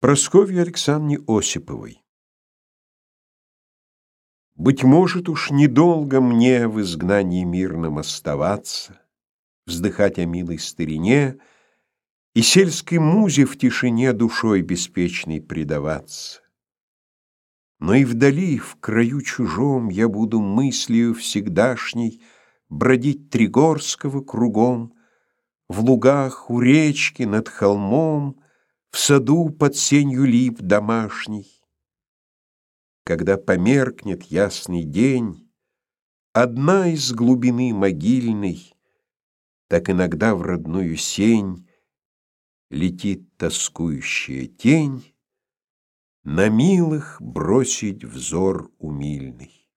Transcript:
Прасковье Александровне Осиповой Быть может, уж недолго мне в изгнании мирном оставаться, Вздыхать о милой старине И сельской музе в тишине душой беспечной предаваться. Но и вдали, в краю чужом, я буду мыслью всегдашней Бродить Тригорского кругом, В лугах, у речки, над холмом, в саду под сенью лип домашний. Когда померкнет ясный день, Одна из глубины могильной, Так иногда в родную сень Летит тоскующая тень На милых бросить взор умильный.